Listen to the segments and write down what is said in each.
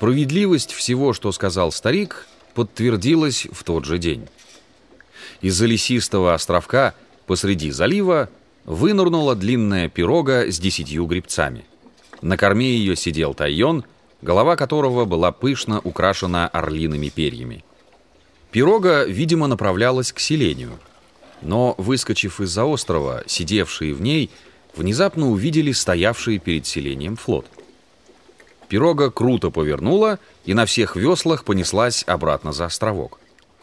Справедливость всего, что сказал старик, подтвердилась в тот же день. Из-за лесистого островка посреди залива вынырнула длинная пирога с десятью грибцами. На корме ее сидел Тайон, голова которого была пышно украшена орлиными перьями. Пирога, видимо, направлялась к селению. Но, выскочив из-за острова, сидевшие в ней внезапно увидели стоявший перед селением флот. Пирога круто повернула и на всех веслах понеслась обратно за островок.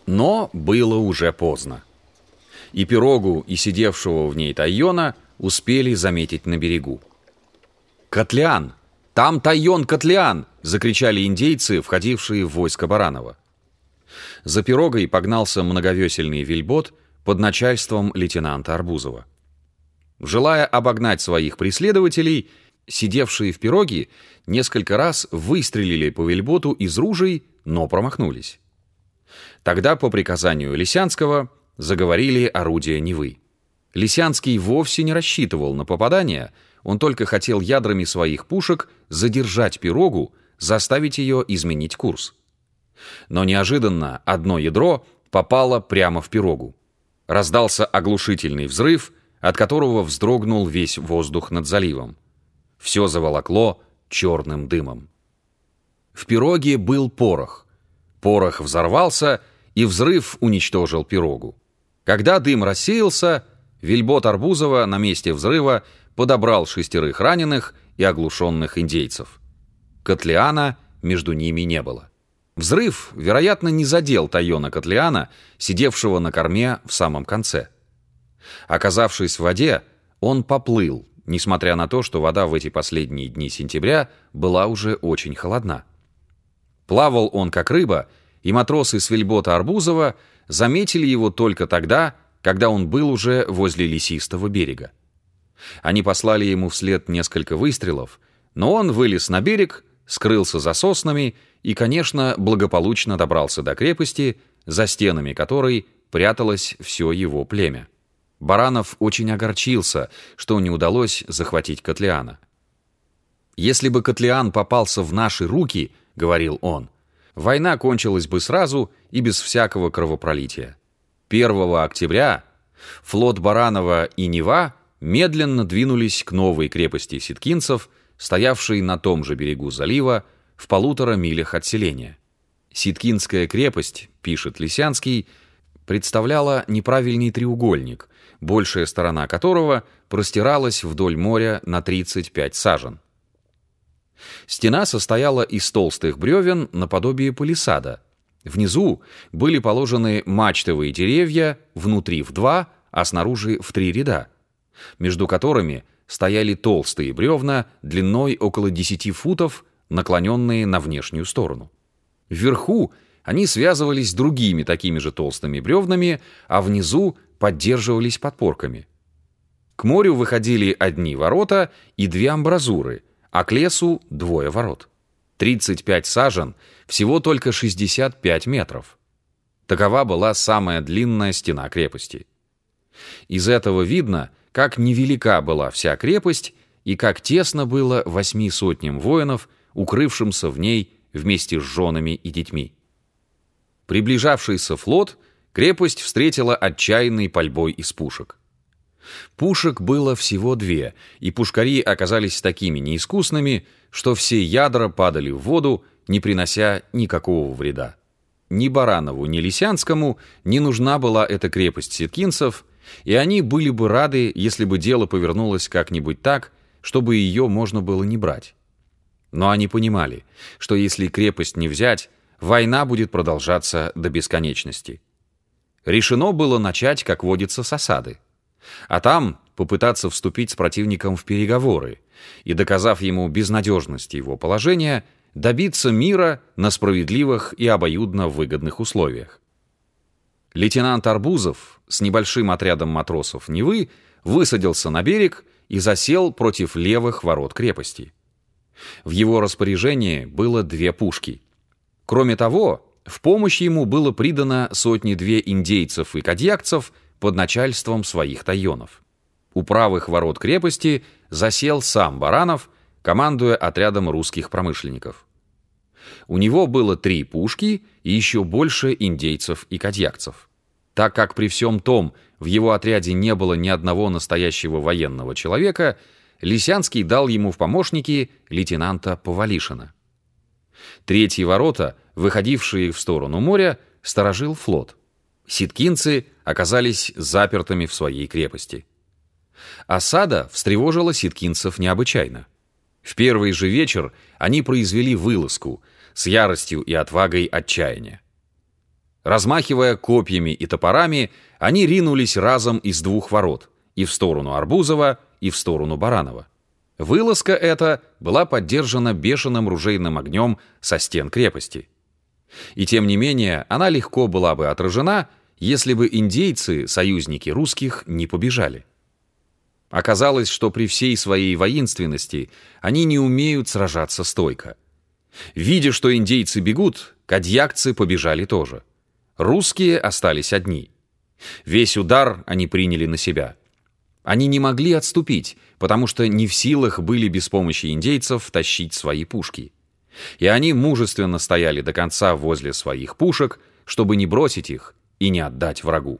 Но было уже поздно. И пирогу, и сидевшего в ней Тайона успели заметить на берегу. «Котлеан! Там Тайон Котлеан!» — закричали индейцы, входившие в войско Баранова. За пирогой погнался многовесельный вельбот под начальством лейтенанта Арбузова. Желая обогнать своих преследователей, сидевшие в пироге несколько раз выстрелили по вельботу из ружей, но промахнулись. Тогда по приказанию Лисянского заговорили орудия Невы. Лисянский вовсе не рассчитывал на попадание, он только хотел ядрами своих пушек задержать пирогу, заставить ее изменить курс. Но неожиданно одно ядро попало прямо в пирогу. Раздался оглушительный взрыв, от которого вздрогнул весь воздух над заливом. Все заволокло черным дымом. В пироге был порох. Порох взорвался, и взрыв уничтожил пирогу. Когда дым рассеялся, Вильбот Арбузова на месте взрыва подобрал шестерых раненых и оглушенных индейцев. Котлеана между ними не было. Взрыв, вероятно, не задел Тайона Котлеана, сидевшего на корме в самом конце. Оказавшись в воде, он поплыл, несмотря на то, что вода в эти последние дни сентября была уже очень холодна. Плавал он как рыба, и матросы с вельбота Арбузова заметили его только тогда, когда он был уже возле лесистого берега. Они послали ему вслед несколько выстрелов, но он вылез на берег, скрылся за соснами и, конечно, благополучно добрался до крепости, за стенами которой пряталось все его племя. Баранов очень огорчился, что не удалось захватить Котлеана. «Если бы Котлеан попался в наши руки, — говорил он, — война кончилась бы сразу и без всякого кровопролития. 1 октября флот Баранова и Нева медленно двинулись к новой крепости ситкинцев, стоявшей на том же берегу залива, в полутора милях от селения. Ситкинская крепость, пишет Лисянский, — представляла неправильный треугольник, большая сторона которого простиралась вдоль моря на 35 сажен. Стена состояла из толстых бревен наподобие палисада. Внизу были положены мачтовые деревья, внутри в два, а снаружи в три ряда, между которыми стояли толстые бревна длиной около 10 футов, наклоненные на внешнюю сторону. Вверху они связывались другими такими же толстыми бревнами, а внизу поддерживались подпорками. К морю выходили одни ворота и две амбразуры, а к лесу двое ворот. 35 сажен, всего только 65 метров. Такова была самая длинная стена крепости. Из этого видно, как невелика была вся крепость и как тесно было восьми сотням воинов, укрывшимся в ней вместе с женами и детьми. Приближавшийся флот крепость встретила отчаянной пальбой из пушек. Пушек было всего две, и пушкари оказались такими неискусными, что все ядра падали в воду, не принося никакого вреда. Ни Баранову, ни Лисянскому не нужна была эта крепость сеткинцев, и они были бы рады, если бы дело повернулось как-нибудь так, чтобы ее можно было не брать. Но они понимали, что если крепость не взять, война будет продолжаться до бесконечности. Решено было начать, как водится, с осады. А там попытаться вступить с противником в переговоры и, доказав ему безнадежность его положения, добиться мира на справедливых и обоюдно выгодных условиях. Лейтенант Арбузов с небольшим отрядом матросов Невы высадился на берег и засел против левых ворот крепости. В его распоряжении было две пушки — Кроме того, в помощь ему было придано сотни-две индейцев и кадьякцев под начальством своих тайонов. У правых ворот крепости засел сам Баранов, командуя отрядом русских промышленников. У него было три пушки и еще больше индейцев и кадьякцев. Так как при всем том в его отряде не было ни одного настоящего военного человека, Лисянский дал ему в помощники лейтенанта Повалишина. Третьи ворота, выходившие в сторону моря, сторожил флот. Ситкинцы оказались запертыми в своей крепости. Осада встревожила ситкинцев необычайно. В первый же вечер они произвели вылазку с яростью и отвагой отчаяния. Размахивая копьями и топорами, они ринулись разом из двух ворот, и в сторону Арбузова, и в сторону Баранова. Вылазка эта была поддержана бешеным ружейным огнем со стен крепости. И тем не менее, она легко была бы отражена, если бы индейцы, союзники русских, не побежали. Оказалось, что при всей своей воинственности они не умеют сражаться стойко. Видя, что индейцы бегут, кадьякцы побежали тоже. Русские остались одни. Весь удар они приняли на себя – они не могли отступить, потому что не в силах были без помощи индейцев тащить свои пушки. И они мужественно стояли до конца возле своих пушек, чтобы не бросить их и не отдать врагу.